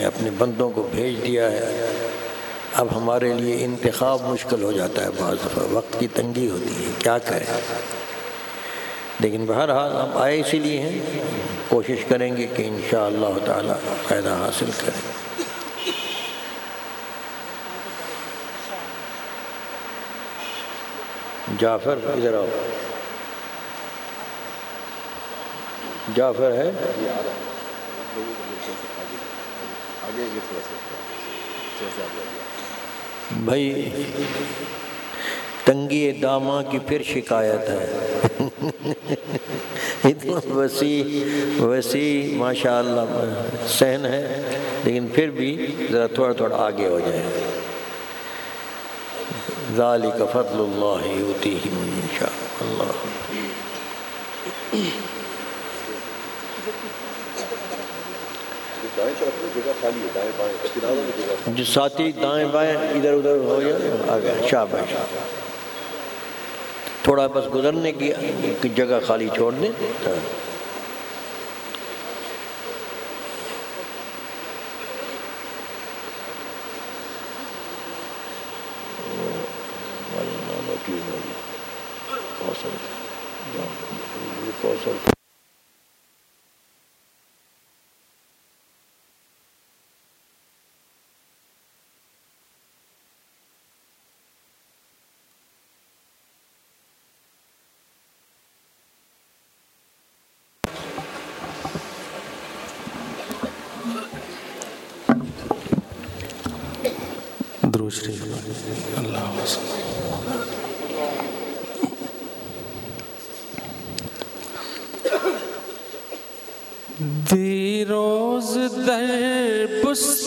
نے اپنے بندوں کو بھیج دیا ہے۔ اب ہمارے لیے انتخاب مشکل ہو جاتا ہے۔ بعض دفعہ وقت کی تنگی ہوتی ہے۔ کیا کریں؟ لیکن بہرحال ہم آئے اسی لیے ہیں۔ کوشش کریں گے کہ انشاءاللہ اللہ تعالی فائدہ حاصل کریں۔ جعفر، ادھر آؤ۔ جعفر ہے؟ بھائی، تنگی داماں کی پھر شکایت ہے۔ اتنا وسیع وسیع ماشاء اللہ سہن ہے، لیکن پھر بھی ذرا تھوڑا تھوڑا آگے ہو جائے۔ ذالک فضل اللہ یوتیہ من یشاء۔ اللہ۔ جو ساتھی دائیں بائیں، ادھر ادھر ہو جائے آگے۔ شاہ بھائی تھوڑا بس گزرنے کی جگہ خالی چھوڑ دیں۔ ہاں۔ درود شریف اللہ دی روز در بستان